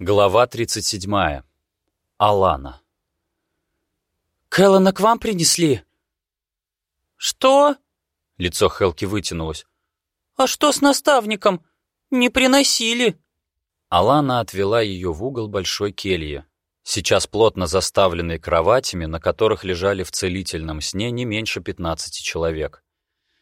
Глава 37. Алана. «Кэллана к вам принесли?» «Что?» Лицо Хелки вытянулось. «А что с наставником? Не приносили?» Алана отвела ее в угол большой кельи, сейчас плотно заставленной кроватями, на которых лежали в целительном сне не меньше 15 человек.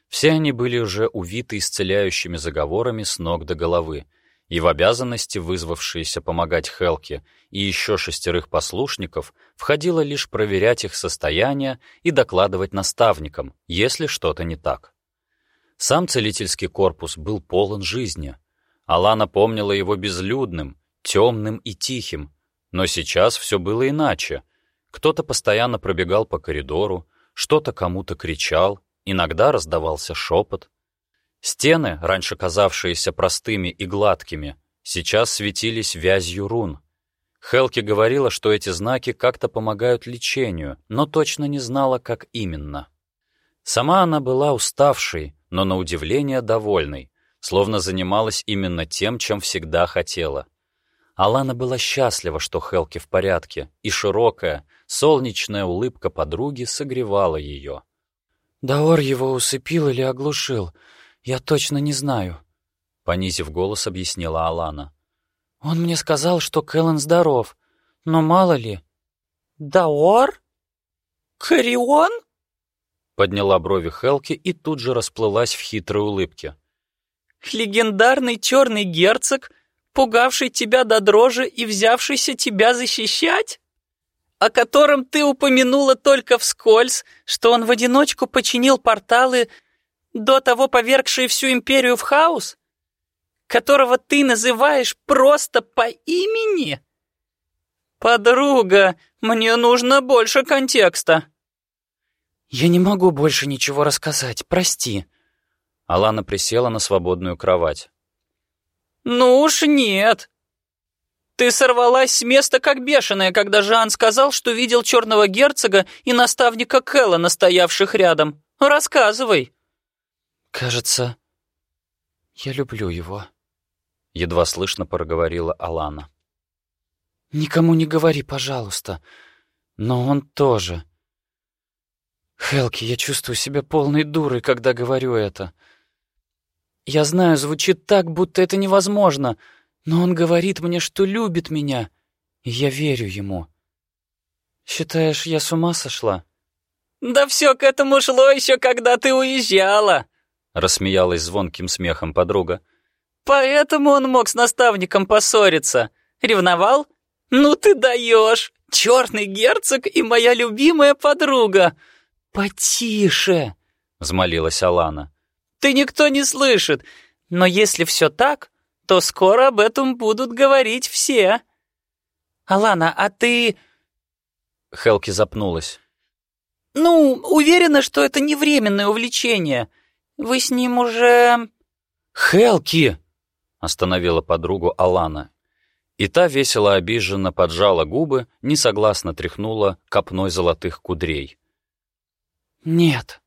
Все они были уже увиты исцеляющими заговорами с ног до головы, и в обязанности, вызвавшиеся помогать Хелке и еще шестерых послушников, входило лишь проверять их состояние и докладывать наставникам, если что-то не так. Сам целительский корпус был полон жизни. Алана помнила его безлюдным, темным и тихим, но сейчас все было иначе. Кто-то постоянно пробегал по коридору, что-то кому-то кричал, иногда раздавался шепот. Стены, раньше казавшиеся простыми и гладкими, сейчас светились вязью рун. Хелки говорила, что эти знаки как-то помогают лечению, но точно не знала, как именно. Сама она была уставшей, но на удивление довольной, словно занималась именно тем, чем всегда хотела. Алана была счастлива, что Хелки в порядке, и широкая, солнечная улыбка подруги согревала ее. «Даор его усыпил или оглушил?» «Я точно не знаю», — понизив голос, объяснила Алана. «Он мне сказал, что Кэлен здоров, но мало ли...» «Даор? Карион?» Подняла брови Хелки и тут же расплылась в хитрой улыбке. «Легендарный черный герцог, пугавший тебя до дрожи и взявшийся тебя защищать?» о котором ты упомянула только вскользь, что он в одиночку починил порталы до того повергший всю империю в хаос? Которого ты называешь просто по имени? Подруга, мне нужно больше контекста. Я не могу больше ничего рассказать, прости. Алана присела на свободную кровать. Ну уж нет. Ты сорвалась с места как бешеная, когда Жан сказал, что видел черного герцога и наставника Кэлла, настоявших рядом. Рассказывай. «Кажется, я люблю его», — едва слышно проговорила Алана. «Никому не говори, пожалуйста. Но он тоже. Хелки, я чувствую себя полной дурой, когда говорю это. Я знаю, звучит так, будто это невозможно, но он говорит мне, что любит меня, и я верю ему. Считаешь, я с ума сошла?» «Да все к этому шло еще, когда ты уезжала!» — рассмеялась звонким смехом подруга. «Поэтому он мог с наставником поссориться. Ревновал? Ну ты даешь! Черный герцог и моя любимая подруга!» «Потише!» — взмолилась Алана. «Ты никто не слышит, но если все так, то скоро об этом будут говорить все». «Алана, а ты...» Хелки запнулась. «Ну, уверена, что это не временное увлечение. Вы с ним уже...» «Хелки!» — остановила подругу Алана. И та весело обиженно поджала губы, несогласно тряхнула копной золотых кудрей. «Нет».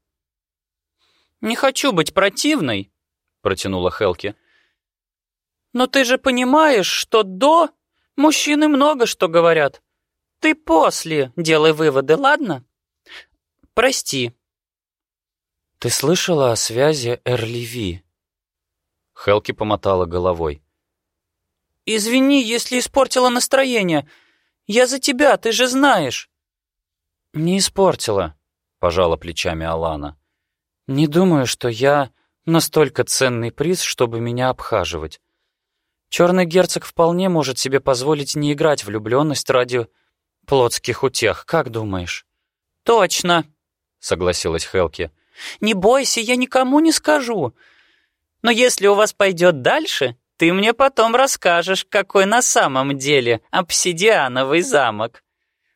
«Не хочу быть противной», — протянула Хелки. «Но ты же понимаешь, что до мужчины много что говорят. Ты после делай выводы, ладно? Прости». «Ты слышала о связи Эрливи?» Хелки помотала головой. «Извини, если испортила настроение. Я за тебя, ты же знаешь». «Не испортила», — пожала плечами Алана. «Не думаю, что я настолько ценный приз, чтобы меня обхаживать. Черный герцог вполне может себе позволить не играть влюбленность ради плотских утех, как думаешь?» «Точно», — согласилась Хелки. Не бойся, я никому не скажу. Но если у вас пойдет дальше, ты мне потом расскажешь, какой на самом деле обсидиановый замок.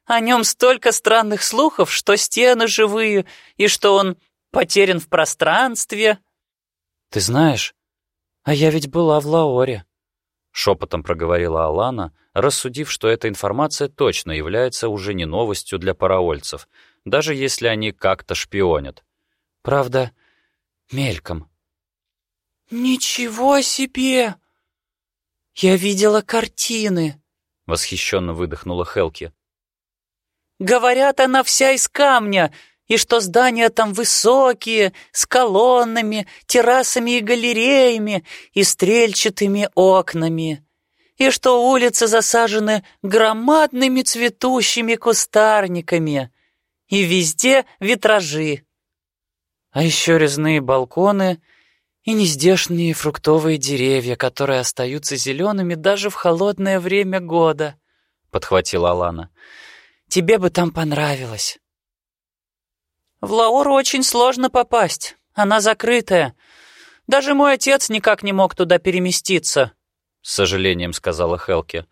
О нем столько странных слухов, что стены живые, и что он потерян в пространстве. Ты знаешь, а я ведь была в Лаоре. Шепотом проговорила Алана, рассудив, что эта информация точно является уже не новостью для параольцев, даже если они как-то шпионят. Правда, мельком. «Ничего себе! Я видела картины!» восхищенно выдохнула Хелки. «Говорят, она вся из камня, и что здания там высокие, с колоннами, террасами и галереями, и стрельчатыми окнами, и что улицы засажены громадными цветущими кустарниками, и везде витражи. А еще резные балконы и нездешние фруктовые деревья, которые остаются зелеными даже в холодное время года», — подхватила Алана. «Тебе бы там понравилось». В Лаору очень сложно попасть. Она закрытая. Даже мой отец никак не мог туда переместиться», — с сожалением сказала Хелки.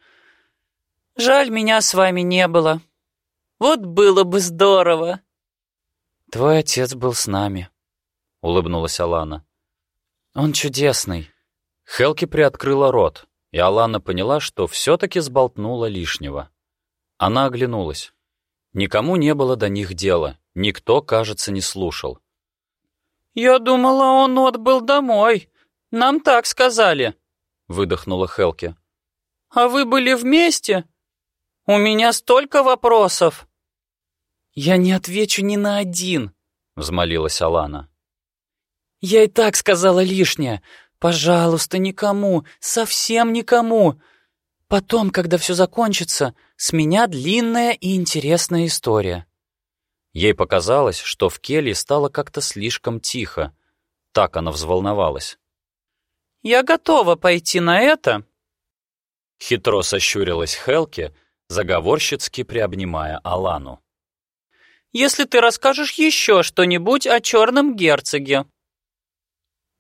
«Жаль, меня с вами не было. Вот было бы здорово». «Твой отец был с нами», — улыбнулась Алана. «Он чудесный». Хелки приоткрыла рот, и Алана поняла, что все-таки сболтнула лишнего. Она оглянулась. Никому не было до них дела, Никто, кажется, не слушал. «Я думала, он отбыл домой. Нам так сказали», — выдохнула Хелки. «А вы были вместе? У меня столько вопросов». «Я не отвечу ни на один», — взмолилась Алана. «Я и так сказала лишнее. Пожалуйста, никому, совсем никому. Потом, когда все закончится, с меня длинная и интересная история». Ей показалось, что в келье стало как-то слишком тихо. Так она взволновалась. «Я готова пойти на это», — хитро сощурилась Хелки, заговорщицки приобнимая Алану. «Если ты расскажешь еще что-нибудь о черном герцоге».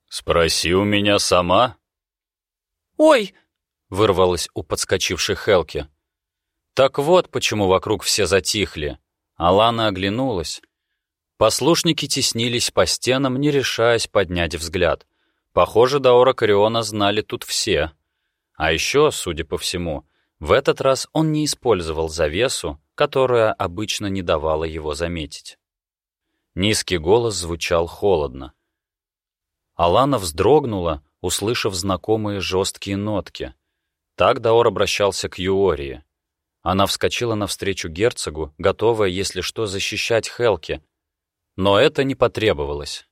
«Спроси у меня сама». «Ой!» — вырвалась у подскочившей Хелки. Так вот, почему вокруг все затихли. Алана оглянулась. Послушники теснились по стенам, не решаясь поднять взгляд. Похоже, Даора Кариона знали тут все. А еще, судя по всему, в этот раз он не использовал завесу, которая обычно не давала его заметить. Низкий голос звучал холодно. Алана вздрогнула, услышав знакомые жесткие нотки. Так Даор обращался к Юории. Она вскочила навстречу герцогу, готовая, если что, защищать Хелки. Но это не потребовалось.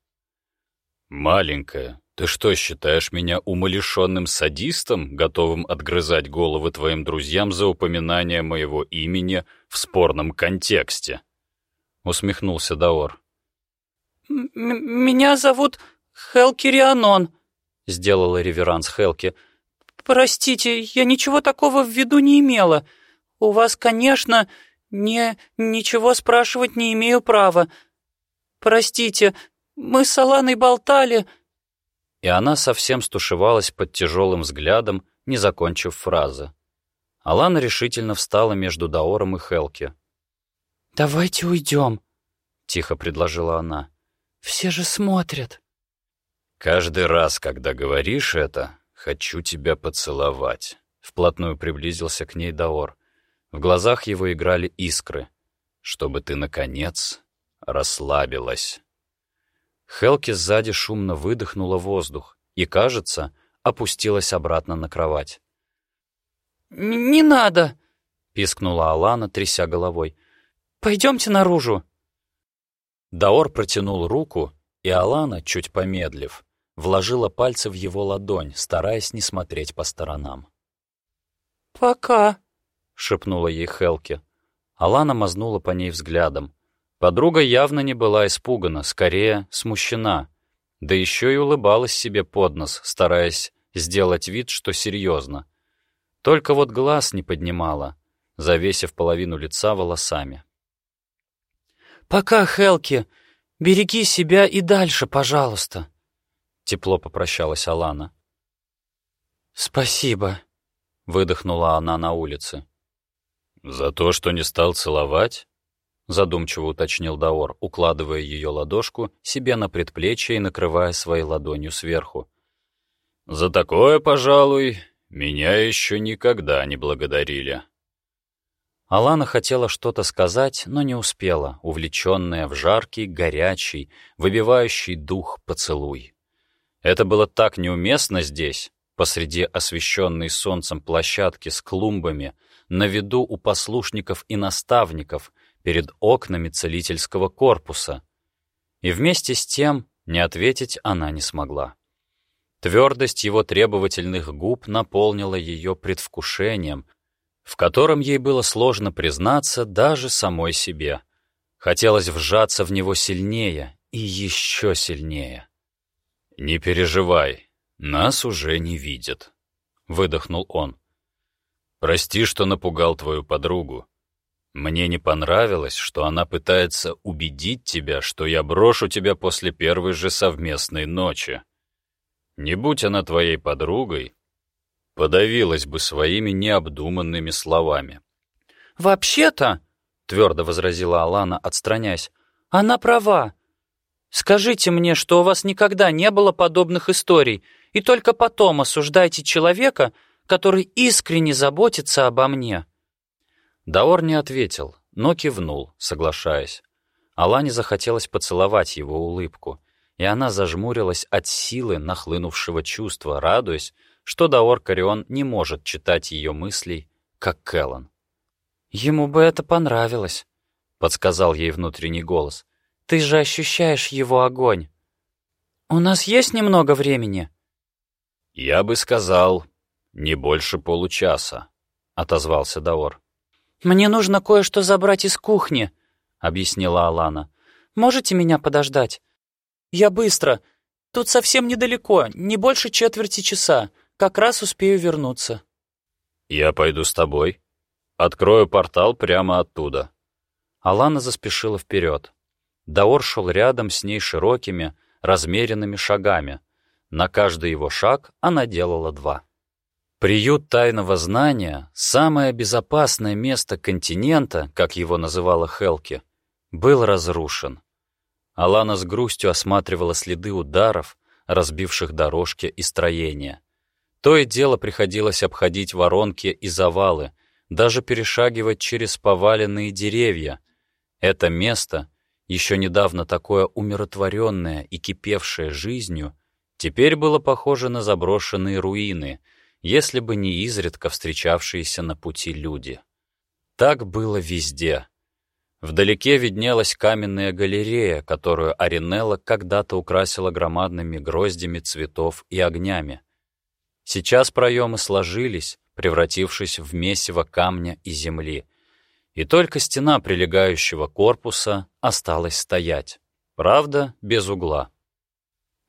«Маленькая, ты что, считаешь меня умалишенным садистом, готовым отгрызать головы твоим друзьям за упоминание моего имени в спорном контексте?» Усмехнулся Даор. «Меня зовут Хелки Рианон», — сделала реверанс Хелки. «Простите, я ничего такого в виду не имела. «У вас, конечно, не... ничего спрашивать не имею права. Простите, мы с Аланой болтали...» И она совсем стушевалась под тяжелым взглядом, не закончив фразы. Алана решительно встала между Даором и Хелки. «Давайте уйдем», — тихо предложила она. «Все же смотрят». «Каждый раз, когда говоришь это, хочу тебя поцеловать», — вплотную приблизился к ней Даор. В глазах его играли искры. «Чтобы ты, наконец, расслабилась». Хелки сзади шумно выдохнула воздух и, кажется, опустилась обратно на кровать. «Не надо!» — пискнула Алана, тряся головой. «Пойдемте наружу!» Даор протянул руку, и Алана, чуть помедлив, вложила пальцы в его ладонь, стараясь не смотреть по сторонам. «Пока», — шепнула ей Хелки. Алана мазнула по ней взглядом. Подруга явно не была испугана, скорее смущена. Да еще и улыбалась себе под нос, стараясь сделать вид, что серьезно. Только вот глаз не поднимала, завесив половину лица волосами. «Пока, Хелки, береги себя и дальше, пожалуйста», — тепло попрощалась Алана. «Спасибо», — выдохнула она на улице. «За то, что не стал целовать?» — задумчиво уточнил Даор, укладывая ее ладошку себе на предплечье и накрывая своей ладонью сверху. «За такое, пожалуй, меня еще никогда не благодарили». Алана хотела что-то сказать, но не успела, увлеченная в жаркий, горячий, выбивающий дух поцелуй. Это было так неуместно здесь, посреди освещенной солнцем площадки с клумбами, на виду у послушников и наставников, перед окнами целительского корпуса. И вместе с тем не ответить она не смогла. Твердость его требовательных губ наполнила ее предвкушением, в котором ей было сложно признаться даже самой себе. Хотелось вжаться в него сильнее и еще сильнее. «Не переживай, нас уже не видят», — выдохнул он. «Прости, что напугал твою подругу. Мне не понравилось, что она пытается убедить тебя, что я брошу тебя после первой же совместной ночи. Не будь она твоей подругой, подавилась бы своими необдуманными словами. «Вообще-то», — твердо возразила Алана, отстраняясь, — «она права. Скажите мне, что у вас никогда не было подобных историй, и только потом осуждайте человека, который искренне заботится обо мне». Даор не ответил, но кивнул, соглашаясь. Алане захотелось поцеловать его улыбку, и она зажмурилась от силы нахлынувшего чувства, радуясь, что Даор Карион не может читать ее мыслей, как Кэллан. «Ему бы это понравилось», — подсказал ей внутренний голос. «Ты же ощущаешь его огонь». «У нас есть немного времени?» «Я бы сказал, не больше получаса», — отозвался Даор. «Мне нужно кое-что забрать из кухни», — объяснила Алана. «Можете меня подождать? Я быстро. Тут совсем недалеко, не больше четверти часа. Как раз успею вернуться». «Я пойду с тобой. Открою портал прямо оттуда». Алана заспешила вперед. Даор шел рядом с ней широкими, размеренными шагами. На каждый его шаг она делала два. Приют тайного знания, самое безопасное место континента, как его называла Хелки, был разрушен. Алана с грустью осматривала следы ударов, разбивших дорожки и строения. То и дело приходилось обходить воронки и завалы, даже перешагивать через поваленные деревья. Это место, еще недавно такое умиротворенное и кипевшее жизнью, теперь было похоже на заброшенные руины, если бы не изредка встречавшиеся на пути люди. Так было везде. Вдалеке виднелась каменная галерея, которую Аринелла когда-то украсила громадными гроздями цветов и огнями. Сейчас проемы сложились, превратившись в месиво камня и земли, и только стена прилегающего корпуса осталась стоять, правда, без угла.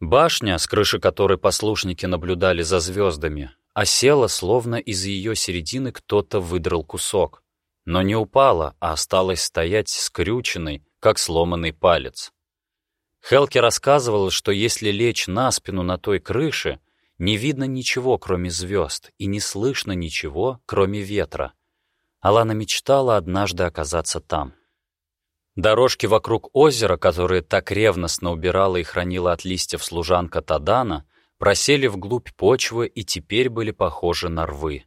Башня, с крыши которой послушники наблюдали за звездами, осела, словно из ее середины кто-то выдрал кусок, но не упала, а осталась стоять скрюченной, как сломанный палец. Хелки рассказывала, что если лечь на спину на той крыше, не видно ничего, кроме звезд, и не слышно ничего, кроме ветра. Алана мечтала однажды оказаться там. Дорожки вокруг озера, которые так ревностно убирала и хранила от листьев служанка Тадана, просели вглубь почвы и теперь были похожи на рвы.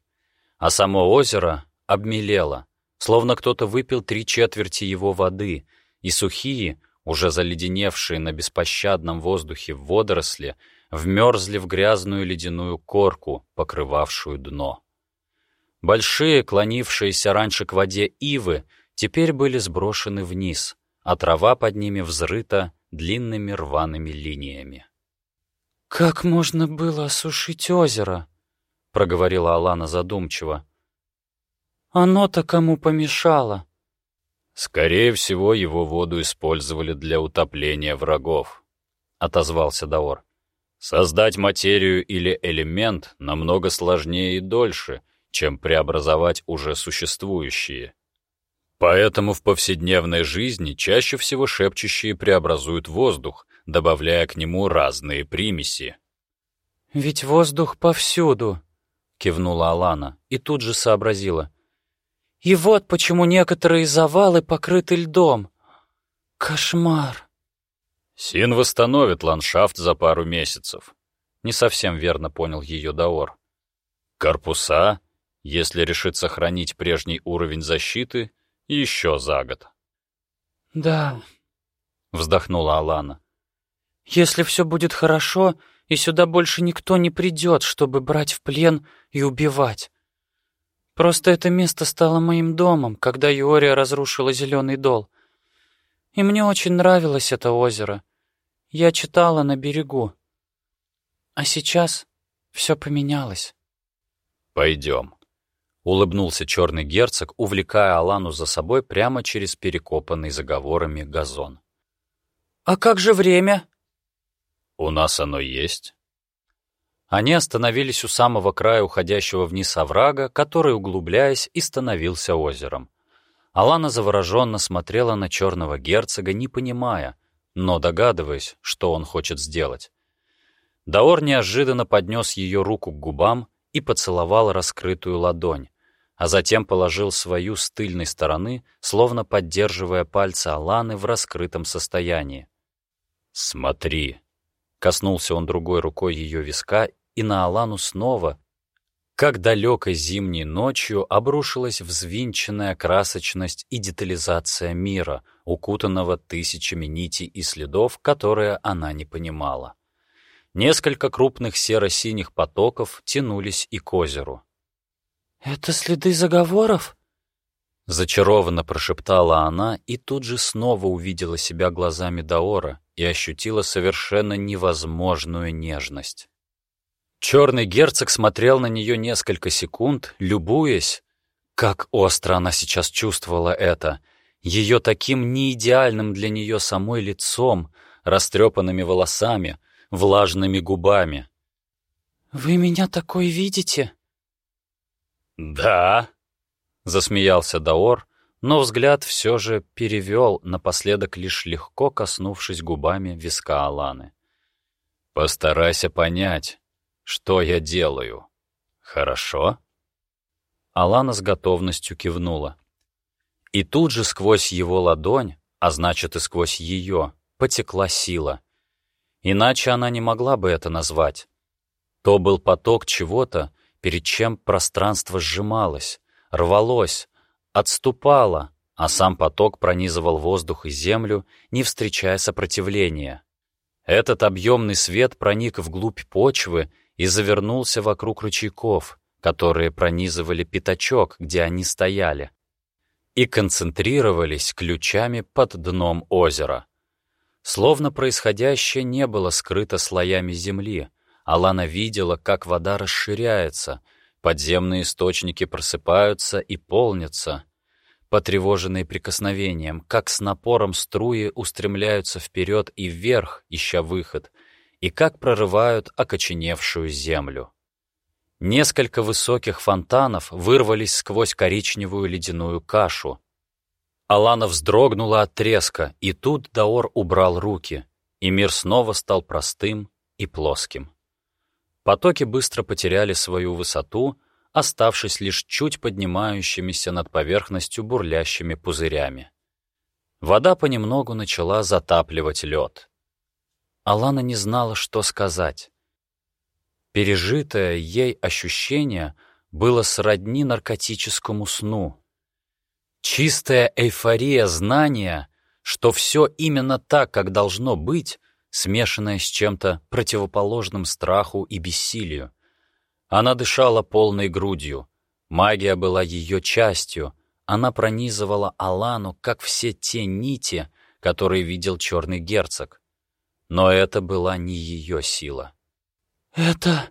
А само озеро обмелело, словно кто-то выпил три четверти его воды, и сухие, уже заледеневшие на беспощадном воздухе водоросли, вмерзли в грязную ледяную корку, покрывавшую дно. Большие, клонившиеся раньше к воде ивы, теперь были сброшены вниз, а трава под ними взрыта длинными рваными линиями. «Как можно было осушить озеро?» — проговорила Алана задумчиво. «Оно-то кому помешало?» «Скорее всего, его воду использовали для утопления врагов», — отозвался Даор. Создать материю или элемент намного сложнее и дольше, чем преобразовать уже существующие. Поэтому в повседневной жизни чаще всего шепчущие преобразуют воздух, добавляя к нему разные примеси. «Ведь воздух повсюду», — кивнула Алана и тут же сообразила. «И вот почему некоторые завалы покрыты льдом. Кошмар!» Син восстановит ландшафт за пару месяцев. Не совсем верно понял ее Даор. Корпуса, если решит сохранить прежний уровень защиты, еще за год. «Да», — вздохнула Алана. «Если все будет хорошо, и сюда больше никто не придет, чтобы брать в плен и убивать. Просто это место стало моим домом, когда Юория разрушила Зеленый дол. И мне очень нравилось это озеро. Я читала на берегу. А сейчас все поменялось. Пойдем. Улыбнулся черный герцог, увлекая Алану за собой прямо через перекопанный заговорами газон. «А как же время?» «У нас оно есть». Они остановились у самого края уходящего вниз оврага, который, углубляясь, и становился озером. Алана завороженно смотрела на черного герцога, не понимая, но догадываясь, что он хочет сделать. Даор неожиданно поднес ее руку к губам и поцеловал раскрытую ладонь, а затем положил свою с тыльной стороны, словно поддерживая пальцы Аланы в раскрытом состоянии. «Смотри!» — коснулся он другой рукой ее виска, и на Алану снова, как далекой зимней ночью, обрушилась взвинченная красочность и детализация мира, укутанного тысячами нитей и следов, которые она не понимала. Несколько крупных серо-синих потоков тянулись и к озеру. «Это следы заговоров?» Зачарованно прошептала она и тут же снова увидела себя глазами Даора и ощутила совершенно невозможную нежность. Черный герцог смотрел на нее несколько секунд, любуясь, как остро она сейчас чувствовала это, ее таким неидеальным для нее самой лицом, растрепанными волосами, влажными губами. «Вы меня такой видите?» «Да», — засмеялся Даор, но взгляд все же перевел, напоследок лишь легко коснувшись губами виска Аланы. «Постарайся понять, что я делаю. Хорошо?» Алана с готовностью кивнула. И тут же сквозь его ладонь, а значит и сквозь ее, потекла сила. Иначе она не могла бы это назвать. То был поток чего-то, перед чем пространство сжималось, рвалось, отступало, а сам поток пронизывал воздух и землю, не встречая сопротивления. Этот объемный свет проник вглубь почвы и завернулся вокруг ручейков, которые пронизывали пятачок, где они стояли, и концентрировались ключами под дном озера. Словно происходящее не было скрыто слоями земли, Алана видела, как вода расширяется, подземные источники просыпаются и полнятся, потревоженные прикосновением, как с напором струи устремляются вперед и вверх, ища выход, и как прорывают окоченевшую землю. Несколько высоких фонтанов вырвались сквозь коричневую ледяную кашу. Алана вздрогнула от треска, и тут Даор убрал руки, и мир снова стал простым и плоским. Потоки быстро потеряли свою высоту, оставшись лишь чуть поднимающимися над поверхностью бурлящими пузырями. Вода понемногу начала затапливать лед. Алана не знала, что сказать. Пережитое ей ощущение было сродни наркотическому сну. Чистая эйфория знания, что все именно так, как должно быть, смешанная с чем-то противоположным страху и бессилию. Она дышала полной грудью. Магия была ее частью. Она пронизывала Алану, как все те нити, которые видел черный герцог. Но это была не ее сила. «Это...»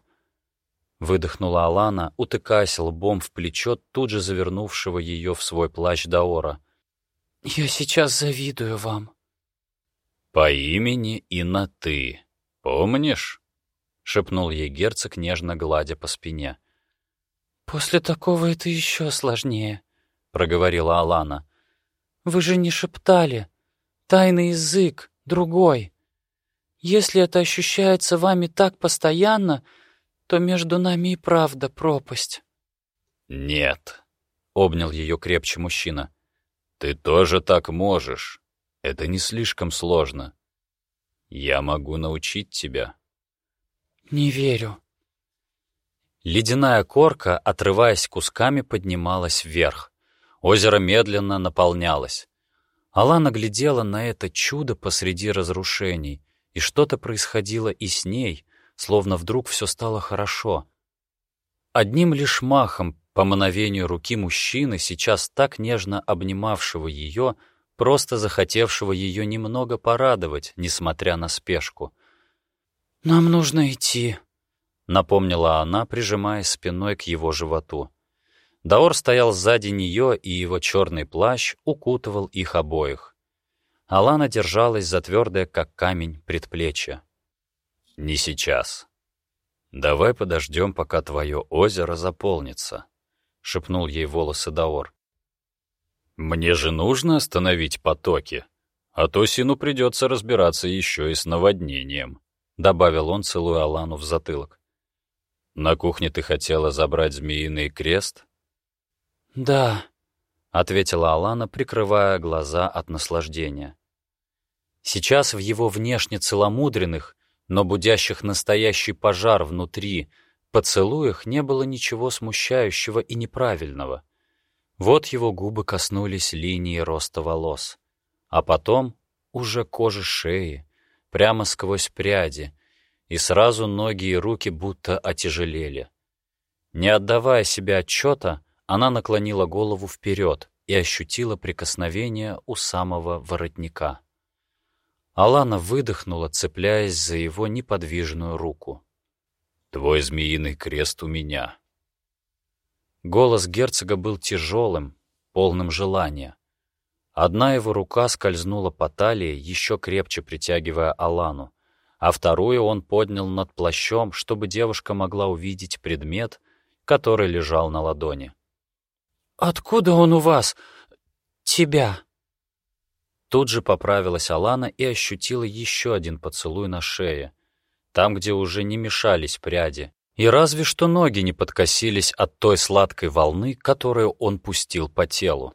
— выдохнула Алана, утыкаясь лбом в плечо тут же завернувшего ее в свой плащ Даора. «Я сейчас завидую вам». «По имени и на «ты». Помнишь?» — шепнул ей герцог, нежно гладя по спине. «После такого это еще сложнее», — проговорила Алана. «Вы же не шептали. Тайный язык, другой. Если это ощущается вами так постоянно, то между нами и правда пропасть». «Нет», — обнял ее крепче мужчина. «Ты тоже так можешь. Это не слишком сложно. Я могу научить тебя. Не верю. Ледяная корка, отрываясь кусками, поднималась вверх. Озеро медленно наполнялось. Алана глядела на это чудо посреди разрушений, и что-то происходило и с ней, словно вдруг все стало хорошо. Одним лишь махом, по мановению руки мужчины, сейчас так нежно обнимавшего ее, просто захотевшего ее немного порадовать, несмотря на спешку. «Нам нужно идти», — напомнила она, прижимаясь спиной к его животу. Даор стоял сзади нее, и его черный плащ укутывал их обоих. Алана держалась за твердое, как камень, предплечье. «Не сейчас. Давай подождем, пока твое озеро заполнится», — шепнул ей волосы Даор. «Мне же нужно остановить потоки, а то Сину придется разбираться еще и с наводнением», — добавил он, целуя Алану в затылок. «На кухне ты хотела забрать змеиный крест?» «Да», — ответила Алана, прикрывая глаза от наслаждения. Сейчас в его внешне целомудренных, но будящих настоящий пожар внутри, поцелуях не было ничего смущающего и неправильного. Вот его губы коснулись линии роста волос, а потом уже кожи шеи, прямо сквозь пряди, и сразу ноги и руки будто отяжелели. Не отдавая себе отчета, она наклонила голову вперед и ощутила прикосновение у самого воротника. Алана выдохнула, цепляясь за его неподвижную руку. «Твой змеиный крест у меня». Голос герцога был тяжелым, полным желания. Одна его рука скользнула по талии, еще крепче притягивая Алану, а вторую он поднял над плащом, чтобы девушка могла увидеть предмет, который лежал на ладони. «Откуда он у вас? Тебя?» Тут же поправилась Алана и ощутила еще один поцелуй на шее, там, где уже не мешались пряди, и разве что ноги не подкосились от той сладкой волны, которую он пустил по телу.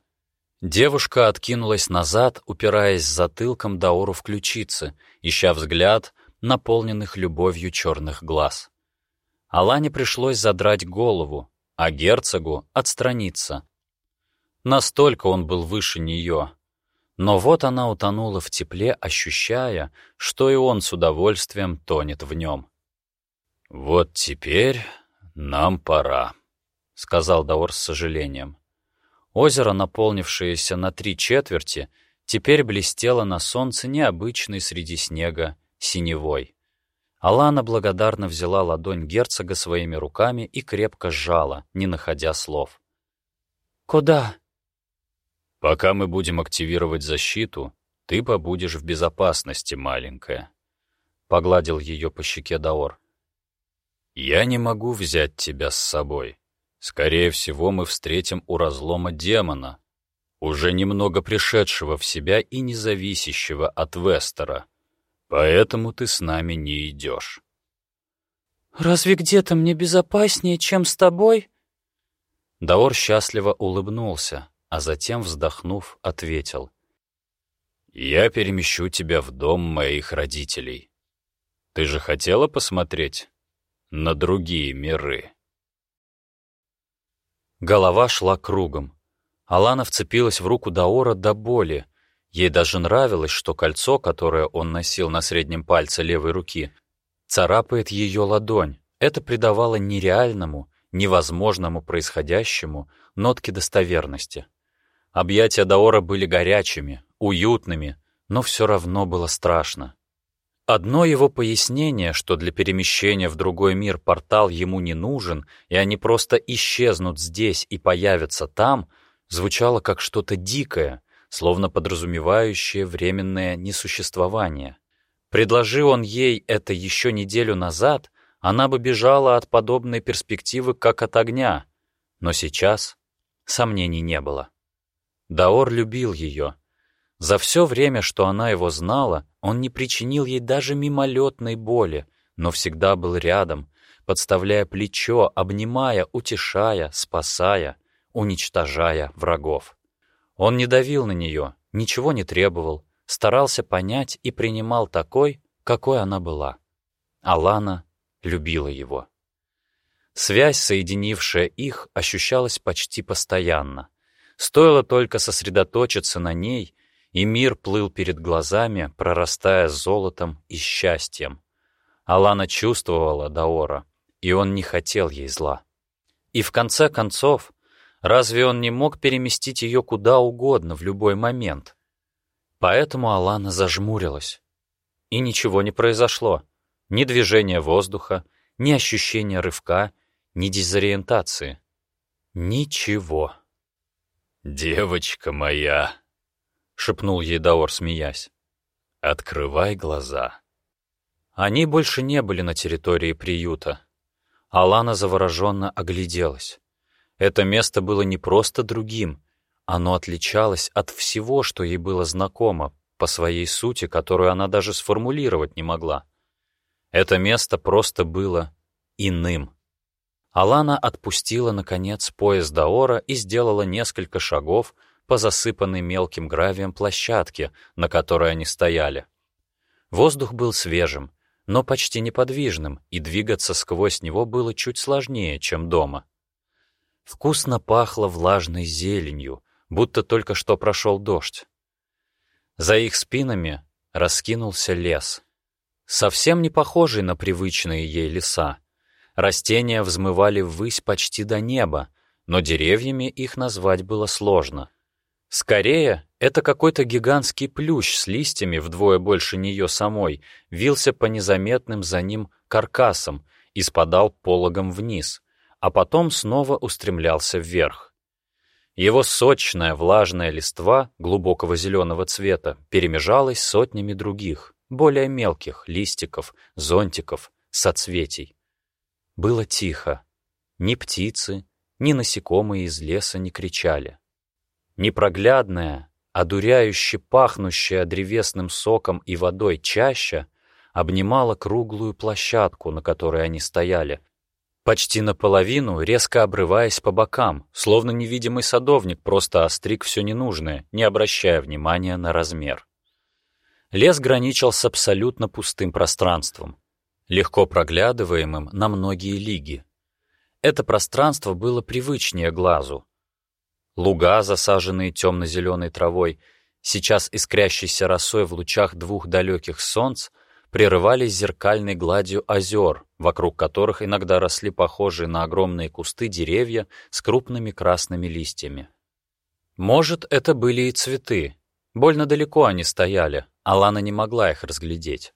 Девушка откинулась назад, упираясь затылком Даору в ключицы, ища взгляд наполненных любовью черных глаз. Алане пришлось задрать голову, а герцогу отстраниться. Настолько он был выше нее, но вот она утонула в тепле, ощущая, что и он с удовольствием тонет в нем. «Вот теперь нам пора», — сказал Даор с сожалением. Озеро, наполнившееся на три четверти, теперь блестело на солнце необычной среди снега синевой. Алана благодарно взяла ладонь герцога своими руками и крепко сжала, не находя слов. «Куда?» Пока мы будем активировать защиту, ты побудешь в безопасности, маленькая. Погладил ее по щеке Даор. Я не могу взять тебя с собой. Скорее всего, мы встретим у разлома демона, уже немного пришедшего в себя и независящего от Вестера. Поэтому ты с нами не идешь. «Разве где-то мне безопаснее, чем с тобой?» Даор счастливо улыбнулся, а затем, вздохнув, ответил. «Я перемещу тебя в дом моих родителей. Ты же хотела посмотреть на другие миры?» Голова шла кругом. Алана вцепилась в руку Даора до боли. Ей даже нравилось, что кольцо, которое он носил на среднем пальце левой руки, царапает ее ладонь. Это придавало нереальному, невозможному происходящему нотки достоверности. Объятия Даора были горячими, уютными, но все равно было страшно. Одно его пояснение, что для перемещения в другой мир портал ему не нужен, и они просто исчезнут здесь и появятся там, звучало как что-то дикое, словно подразумевающее временное несуществование. Предложи он ей это еще неделю назад, она бы бежала от подобной перспективы как от огня. Но сейчас сомнений не было. Даор любил ее. За все время, что она его знала, он не причинил ей даже мимолетной боли, но всегда был рядом, подставляя плечо, обнимая, утешая, спасая, уничтожая врагов. Он не давил на нее, ничего не требовал, старался понять и принимал такой, какой она была. Алана любила его. Связь, соединившая их, ощущалась почти постоянно. Стоило только сосредоточиться на ней, и мир плыл перед глазами, прорастая золотом и счастьем. Алана чувствовала Даора, и он не хотел ей зла. И в конце концов, разве он не мог переместить ее куда угодно в любой момент? Поэтому Алана зажмурилась. И ничего не произошло. Ни движения воздуха, ни ощущения рывка, ни дезориентации. Ничего. «Девочка моя!» — шепнул ей Даор, смеясь. «Открывай глаза». Они больше не были на территории приюта. Алана завороженно огляделась. Это место было не просто другим, оно отличалось от всего, что ей было знакомо, по своей сути, которую она даже сформулировать не могла. Это место просто было иным. Алана отпустила, наконец, пояс Даора и сделала несколько шагов по засыпанной мелким гравием площадке, на которой они стояли. Воздух был свежим, но почти неподвижным, и двигаться сквозь него было чуть сложнее, чем дома. Вкусно пахло влажной зеленью, будто только что прошел дождь. За их спинами раскинулся лес, совсем не похожий на привычные ей леса. Растения взмывали ввысь почти до неба, но деревьями их назвать было сложно. Скорее, это какой-то гигантский плющ с листьями вдвое больше нее самой, вился по незаметным за ним каркасам и спадал пологом вниз, а потом снова устремлялся вверх. Его сочная влажная листва глубокого зеленого цвета перемежалась сотнями других, более мелких листиков, зонтиков, соцветий. Было тихо. Ни птицы, ни насекомые из леса не кричали. Непроглядная, одуряюще пахнущая древесным соком и водой чаща обнимала круглую площадку, на которой они стояли, почти наполовину резко обрываясь по бокам, словно невидимый садовник просто остриг все ненужное, не обращая внимания на размер. Лес граничил с абсолютно пустым пространством легко проглядываемым на многие лиги. Это пространство было привычнее глазу. Луга, засаженные темно-зеленой травой, сейчас искрящейся росой в лучах двух далеких солнц, прерывались зеркальной гладью озер, вокруг которых иногда росли похожие на огромные кусты деревья с крупными красными листьями. Может, это были и цветы. Больно далеко они стояли, а Лана не могла их разглядеть.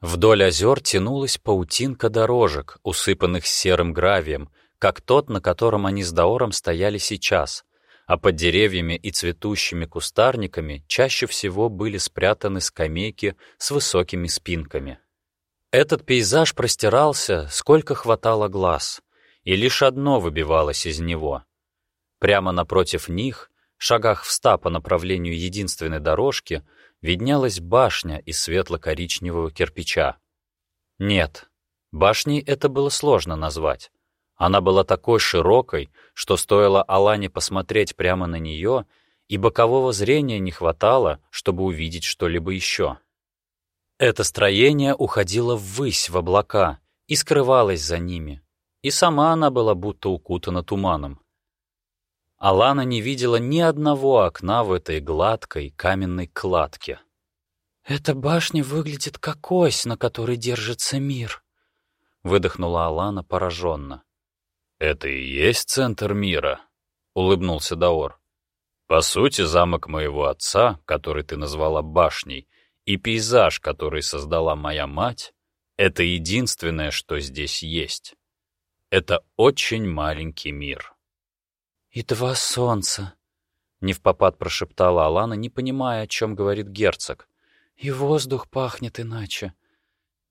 Вдоль озер тянулась паутинка дорожек, усыпанных серым гравием, как тот, на котором они с Даором стояли сейчас, а под деревьями и цветущими кустарниками чаще всего были спрятаны скамейки с высокими спинками. Этот пейзаж простирался, сколько хватало глаз, и лишь одно выбивалось из него. Прямо напротив них, шагах в ста по направлению единственной дорожки — виднелась башня из светло-коричневого кирпича. Нет, башней это было сложно назвать. Она была такой широкой, что стоило Алане посмотреть прямо на нее, и бокового зрения не хватало, чтобы увидеть что-либо еще. Это строение уходило ввысь в облака и скрывалось за ними, и сама она была будто укутана туманом. Алана не видела ни одного окна в этой гладкой каменной кладке. «Эта башня выглядит как ось, на которой держится мир», — выдохнула Алана пораженно. «Это и есть центр мира», — улыбнулся Даор. «По сути, замок моего отца, который ты назвала башней, и пейзаж, который создала моя мать, это единственное, что здесь есть. Это очень маленький мир». «И два солнца», — не в попад прошептала Алана, не понимая, о чем говорит герцог. «И воздух пахнет иначе,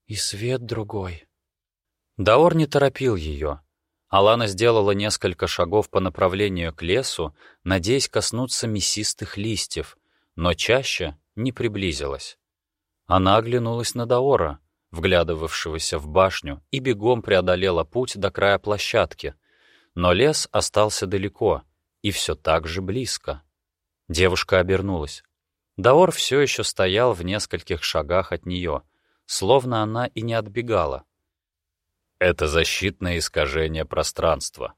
и свет другой». Даор не торопил ее. Алана сделала несколько шагов по направлению к лесу, надеясь коснуться мясистых листьев, но чаще не приблизилась. Она оглянулась на Даора, вглядывавшегося в башню, и бегом преодолела путь до края площадки — но лес остался далеко и все так же близко. Девушка обернулась. Даор все еще стоял в нескольких шагах от нее, словно она и не отбегала. «Это защитное искажение пространства.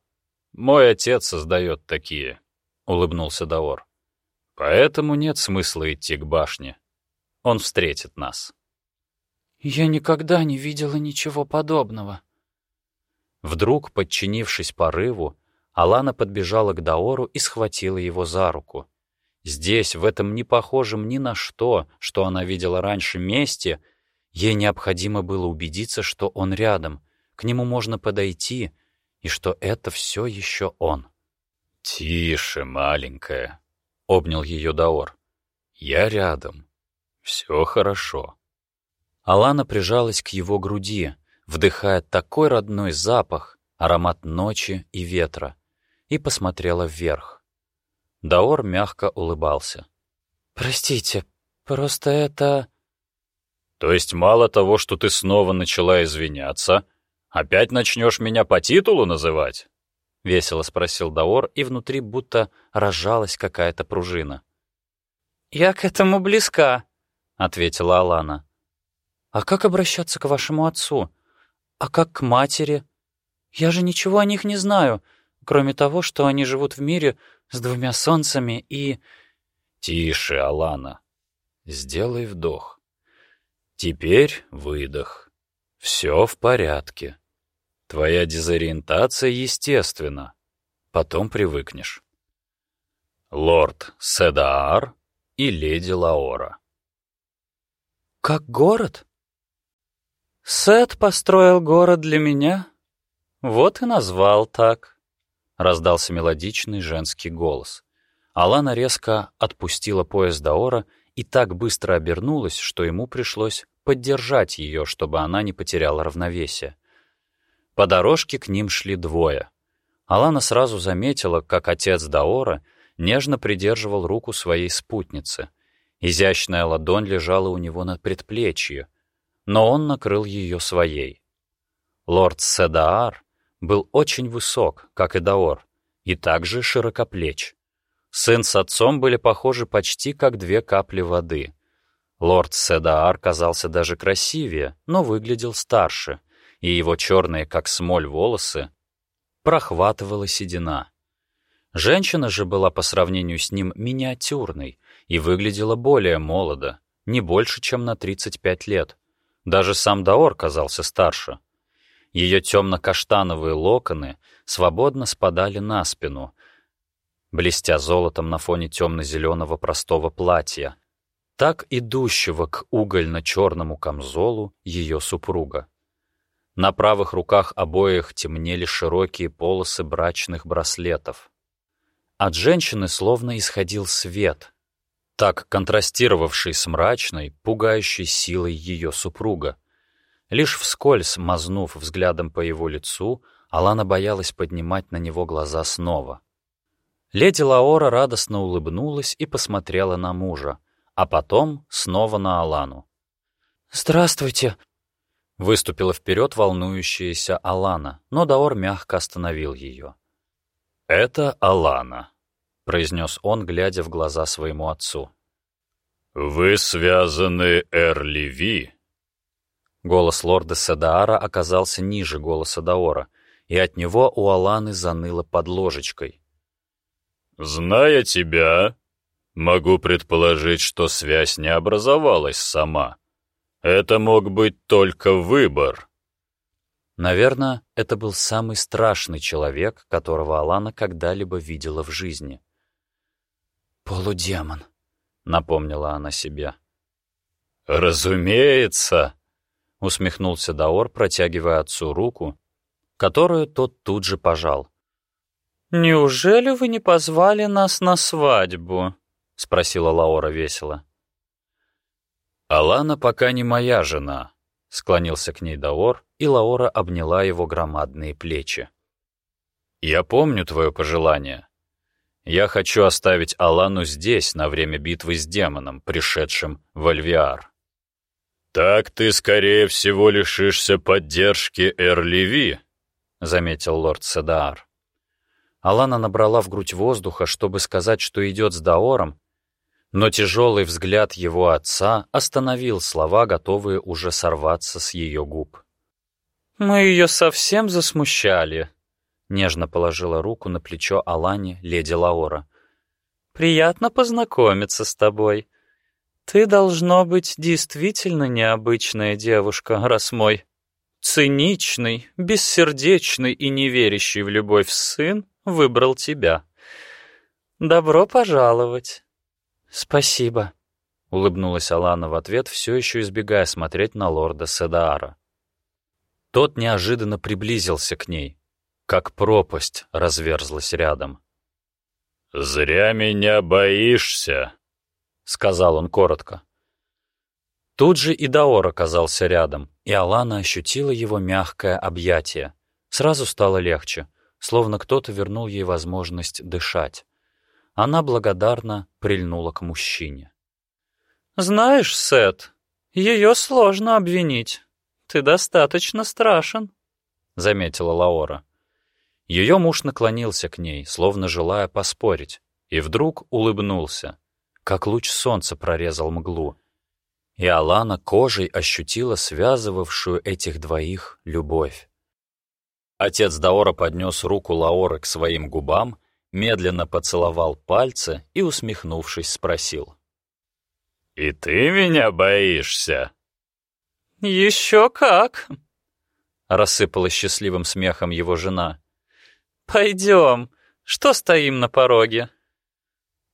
Мой отец создает такие», — улыбнулся Даор. «Поэтому нет смысла идти к башне. Он встретит нас». Я никогда не видела ничего подобного. Вдруг, подчинившись порыву, Алана подбежала к Даору и схватила его за руку. Здесь, в этом не похожем ни на что, что она видела раньше месте, ей необходимо было убедиться, что он рядом, к нему можно подойти, и что это все еще он. «Тише, маленькая», — обнял ее Даор. «Я рядом. Все хорошо». Алана прижалась к его груди, вдыхая такой родной запах, аромат ночи и ветра, и посмотрела вверх. Даор мягко улыбался. «Простите, просто это...» «То есть мало того, что ты снова начала извиняться, опять начнешь меня по титулу называть?» — весело спросил Даор, и внутри будто разжалась какая-то пружина. «Я к этому близка», — ответила Алана. «А как обращаться к вашему отцу? А как к матери? Я же ничего о них не знаю, кроме того, что они живут в мире с двумя солнцами и...» «Тише, Алана. Сделай вдох. Теперь выдох. Все в порядке. Твоя дезориентация естественна. Потом привыкнешь. Лорд Седаар и леди Лаора. «Как город?» «Сет построил город для меня. Вот и назвал так», — раздался мелодичный женский голос. Алана резко отпустила пояс Даора и так быстро обернулась, что ему пришлось поддержать ее, чтобы она не потеряла равновесие. По дорожке к ним шли двое. Алана сразу заметила, как отец Даора нежно придерживал руку своей спутницы. Изящная ладонь лежала у него на предплечье — но он накрыл ее своей. Лорд Седаар был очень высок, как и Даор, и также широкоплеч. Сын с отцом были похожи почти как две капли воды. Лорд Седаар казался даже красивее, но выглядел старше, и его черные, как смоль, волосы прохватывала седина. Женщина же была по сравнению с ним миниатюрной и выглядела более молодо, не больше, чем на 35 лет, даже сам Даор казался старше. Ее темно-каштановые локоны свободно спадали на спину, блестя золотом на фоне темно-зеленого простого платья, так идущего к угольно-черному камзолу ее супруга. На правых руках обоих темнели широкие полосы брачных браслетов. От женщины словно исходил свет, так контрастировавший с мрачной, пугающей силой ее супруга. Лишь вскользь мазнув взглядом по его лицу, Алана боялась поднимать на него глаза снова. Леди Лаора радостно улыбнулась и посмотрела на мужа, а потом снова на Алану. «Здравствуйте!» Выступила вперед волнующаяся Алана, но Даор мягко остановил ее. «Это Алана», произнес он, глядя в глаза своему отцу. «Вы связаны, Эрливи?» Голос лорда Седаара оказался ниже голоса Даора, и от него у Аланы заныло под ложечкой. «Зная тебя, могу предположить, что связь не образовалась сама. Это мог быть только выбор». Наверное, это был самый страшный человек, которого Алана когда-либо видела в жизни. «Полудемон», — напомнила она себе. «Разумеется», — усмехнулся Даор, протягивая отцу руку, которую тот тут же пожал. «Неужели вы не позвали нас на свадьбу?» — спросила Лаора весело. «Алана пока не моя жена», — склонился к ней Даор, и Лаора обняла его громадные плечи. «Я помню твое пожелание. Я хочу оставить Алану здесь на время битвы с демоном, пришедшим в Альвиар. «Так ты, скорее всего, лишишься поддержки Эрливи», — заметил лорд Седаар. Алана набрала в грудь воздуха, чтобы сказать, что идет с Даором, но тяжелый взгляд его отца остановил слова, готовые уже сорваться с ее губ. «Мы ее совсем засмущали», Нежно положила руку на плечо Алане леди Лаора. «Приятно познакомиться с тобой. Ты, должно быть, действительно необычная девушка, раз мой циничный, бессердечный и неверящий в любовь сын выбрал тебя. Добро пожаловать. Спасибо, — улыбнулась Алана в ответ, все еще избегая смотреть на лорда Седаара. Тот неожиданно приблизился к ней, как пропасть разверзлась рядом. «Зря меня боишься», — сказал он коротко. Тут же и Даор оказался рядом, и Алана ощутила его мягкое объятие. Сразу стало легче, словно кто-то вернул ей возможность дышать. Она благодарно прильнула к мужчине. «Знаешь, Сет, ее сложно обвинить. Ты достаточно страшен», — заметила Лаора. Ее муж наклонился к ней, словно желая поспорить, и вдруг улыбнулся, как луч солнца прорезал мглу. И Алана кожей ощутила связывавшую этих двоих любовь. Отец Даора поднес руку Лаоры к своим губам, медленно поцеловал пальцы и, усмехнувшись, спросил. «И ты меня боишься?» «Еще как!» — рассыпалась счастливым смехом его жена. «Пойдем, что стоим на пороге?»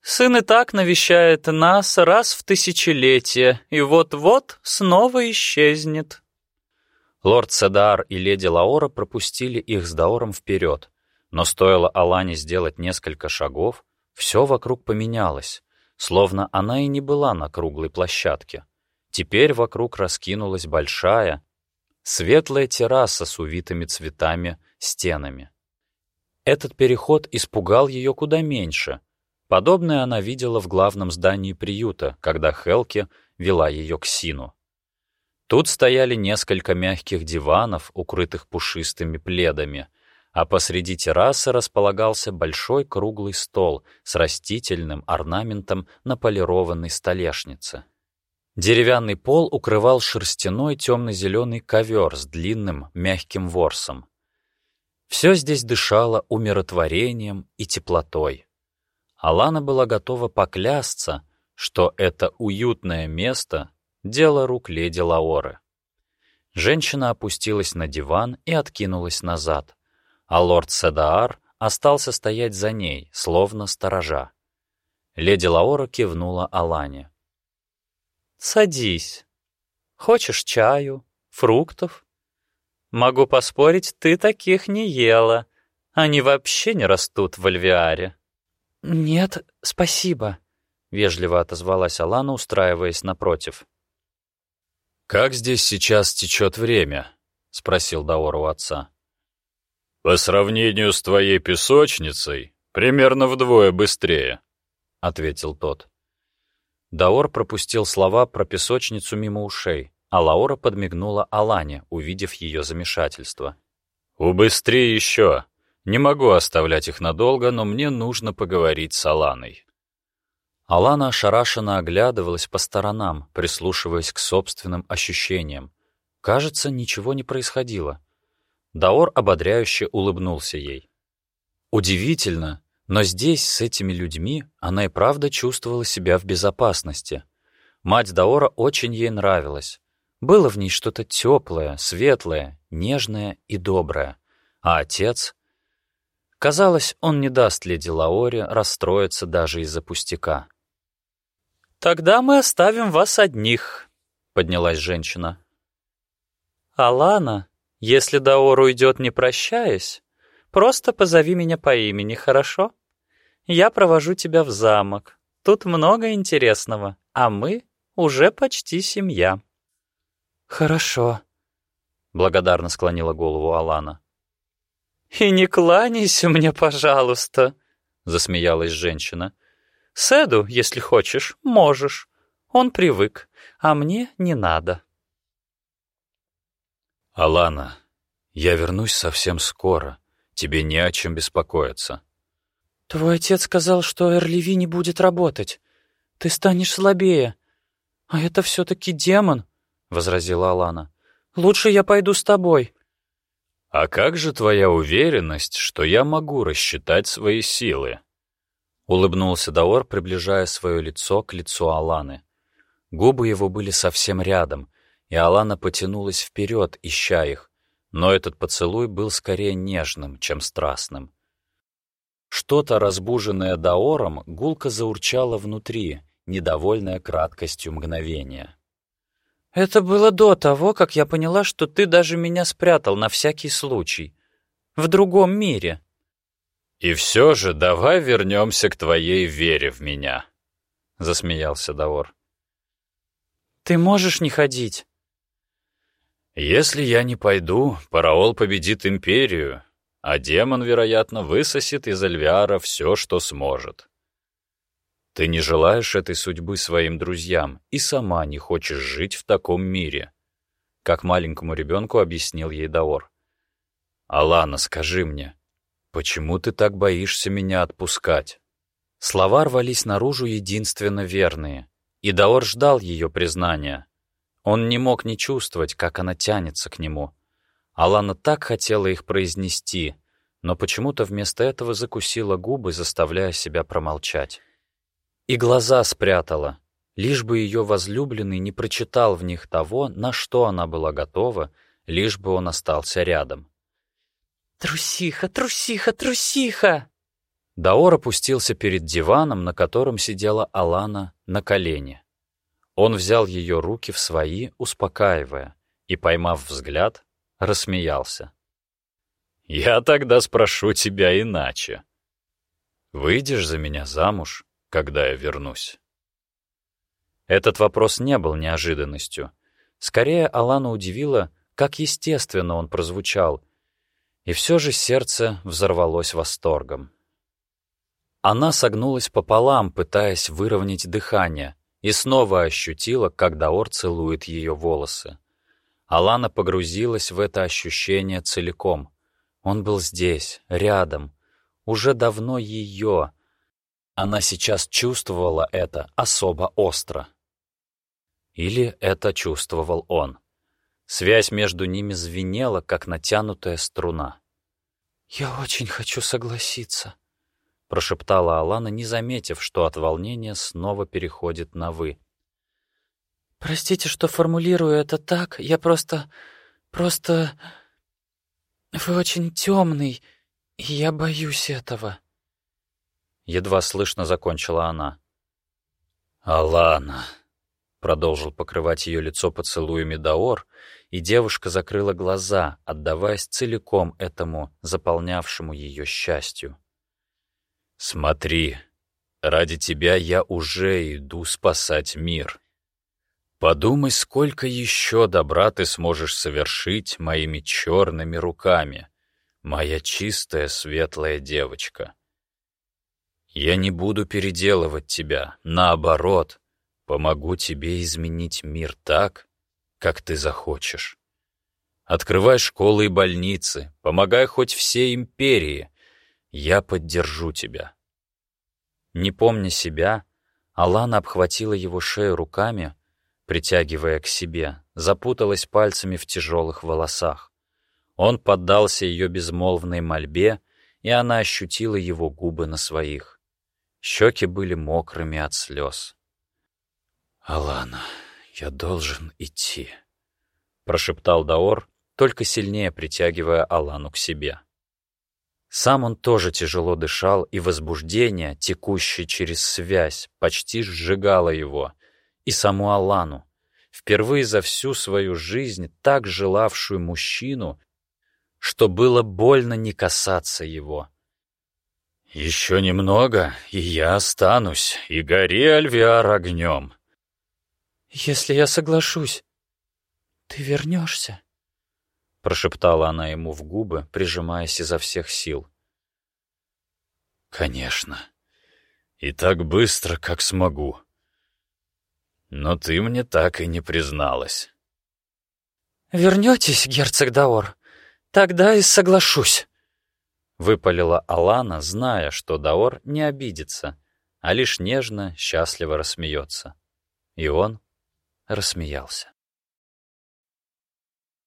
Сын и так навещает нас раз в тысячелетие, и вот-вот снова исчезнет. Лорд Седар и леди Лаора пропустили их с Даором вперед, но стоило Алане сделать несколько шагов, все вокруг поменялось словно она и не была на круглой площадке. Теперь вокруг раскинулась большая, светлая терраса с увитыми цветами стенами. Этот переход испугал ее куда меньше. Подобное она видела в главном здании приюта, когда Хелки вела ее к Сину. Тут стояли несколько мягких диванов, укрытых пушистыми пледами, а посреди террасы располагался большой круглый стол с растительным орнаментом на полированной столешнице. Деревянный пол укрывал шерстяной темно-зеленый ковер с длинным мягким ворсом. Все здесь дышало умиротворением и теплотой. Алана была готова поклясться, что это уютное место — дело рук леди Лаоры. Женщина опустилась на диван и откинулась назад, а лорд Седаар остался стоять за ней, словно сторожа. Леди Лаора кивнула Алане. «Садись. Хочешь чаю, фруктов? Могу поспорить, ты таких не ела. Они вообще не растут в Альвиаре». «Нет, спасибо», — вежливо отозвалась Алана, устраиваясь напротив. «Как здесь сейчас течет время?» — спросил Даор у отца. «По сравнению с твоей песочницей, примерно вдвое быстрее», — ответил тот. Даор пропустил слова про песочницу мимо ушей, а Лаура подмигнула Алане, увидев ее замешательство. «Убыстрее еще. Не могу оставлять их надолго, но мне нужно поговорить с Аланой». Алана ошарашенно оглядывалась по сторонам, прислушиваясь к собственным ощущениям. Кажется, ничего не происходило. Даор ободряюще улыбнулся ей. Удивительно, но здесь, с этими людьми, она и правда чувствовала себя в безопасности. Мать Даора очень ей нравилась. Было в ней что-то теплое, светлое, нежное и доброе. А отец... Казалось, он не даст леди Лаоре расстроиться даже из-за пустяка. «Тогда мы оставим вас одних», — поднялась женщина. «Алана, если Даор уйдет, не прощаясь, просто позови меня по имени, хорошо? Я провожу тебя в замок. Тут много интересного, а мы уже почти семья». «Хорошо», — благодарно склонила голову Алана. «И не кланяйся мне, пожалуйста», — засмеялась женщина. «Седу, если хочешь, можешь. Он привык, а мне не надо». «Алана, я вернусь совсем скоро. Тебе не о чем беспокоиться». «Твой отец сказал, что Эрливи не будет работать. Ты станешь слабее. А это все-таки демон», — возразила Алана. «Лучше я пойду с тобой». «А как же твоя уверенность, что я могу рассчитать свои силы?» Улыбнулся Даор, приближая свое лицо к лицу Аланы. Губы его были совсем рядом, и Алана потянулась вперед, ища их, но этот поцелуй был скорее нежным, чем страстным. Что-то, разбуженное Даором, гулко заурчало внутри, недовольное краткостью мгновения. «Это было до того, как я поняла, что ты даже меня спрятал на всякий случай. В другом мире». «И все же давай вернемся к твоей вере в меня», — засмеялся Даор. «Ты можешь не ходить?» «Если я не пойду, Параол победит Империю, а демон, вероятно, высосет из Альвиара все, что сможет. Ты не желаешь этой судьбы своим друзьям и сама не хочешь жить в таком мире, как маленькому ребенку объяснил ей Даор. «Алана, скажи мне, почему ты так боишься меня отпускать?» Слова рвались наружу единственно верные, и Даор ждал ее признания. Он не мог не чувствовать, как она тянется к нему — Алана так хотела их произнести, но почему-то вместо этого закусила губы, заставляя себя промолчать. И глаза спрятала, лишь бы ее возлюбленный не прочитал в них того, на что она была готова, лишь бы он остался рядом. «Трусиха, трусиха, трусиха!» Даор опустился перед диваном, на котором сидела Алана на колени. Он взял ее руки в свои, успокаивая, и, поймав взгляд, рассмеялся. «Я тогда спрошу тебя иначе. Выйдешь за меня замуж, когда я вернусь?» Этот вопрос не был неожиданностью. Скорее, Алана удивила, как естественно он прозвучал, и все же сердце взорвалось восторгом. Она согнулась пополам, пытаясь выровнять дыхание, и снова ощутила, как Даор целует ее волосы. Алана погрузилась в это ощущение целиком. Он был здесь, рядом, уже давно ее. Она сейчас чувствовала это особо остро. Или это чувствовал он. Связь между ними звенела, как натянутая струна. «Я очень хочу согласиться», — прошептала Алана, не заметив, что от волнения снова переходит на «вы». Простите, что формулирую это так. Я просто... просто... Вы очень темный, и я боюсь этого. Едва слышно закончила она. «Алана», — продолжил покрывать ее лицо поцелуями Даор, и девушка закрыла глаза, отдаваясь целиком этому заполнявшему ее счастью. «Смотри, ради тебя я уже иду спасать мир». Подумай, сколько еще добра ты сможешь совершить моими черными руками, моя чистая светлая девочка. Я не буду переделывать тебя, наоборот, помогу тебе изменить мир так, как ты захочешь. Открывай школы и больницы, помогай хоть всей империи, я поддержу тебя. Не помня себя, Алана обхватила его шею руками, притягивая к себе, запуталась пальцами в тяжелых волосах. Он поддался ее безмолвной мольбе, и она ощутила его губы на своих. Щеки были мокрыми от слез. «Алана, я должен идти», — прошептал Даор, только сильнее притягивая Алану к себе. Сам он тоже тяжело дышал, и возбуждение, текущее через связь, почти сжигало его — и саму Алану, впервые за всю свою жизнь так желавшую мужчину, что было больно не касаться его. «Еще немного, и я останусь, и гори, Альвиар, огнем». «Если я соглашусь, ты вернешься?» Прошептала она ему в губы, прижимаясь изо всех сил. «Конечно. И так быстро, как смогу», но ты мне так и не призналась. «Вернетесь, герцог Даор? Тогда и соглашусь», — выпалила Алана, зная, что Даор не обидится, а лишь нежно, счастливо рассмеется. И он рассмеялся.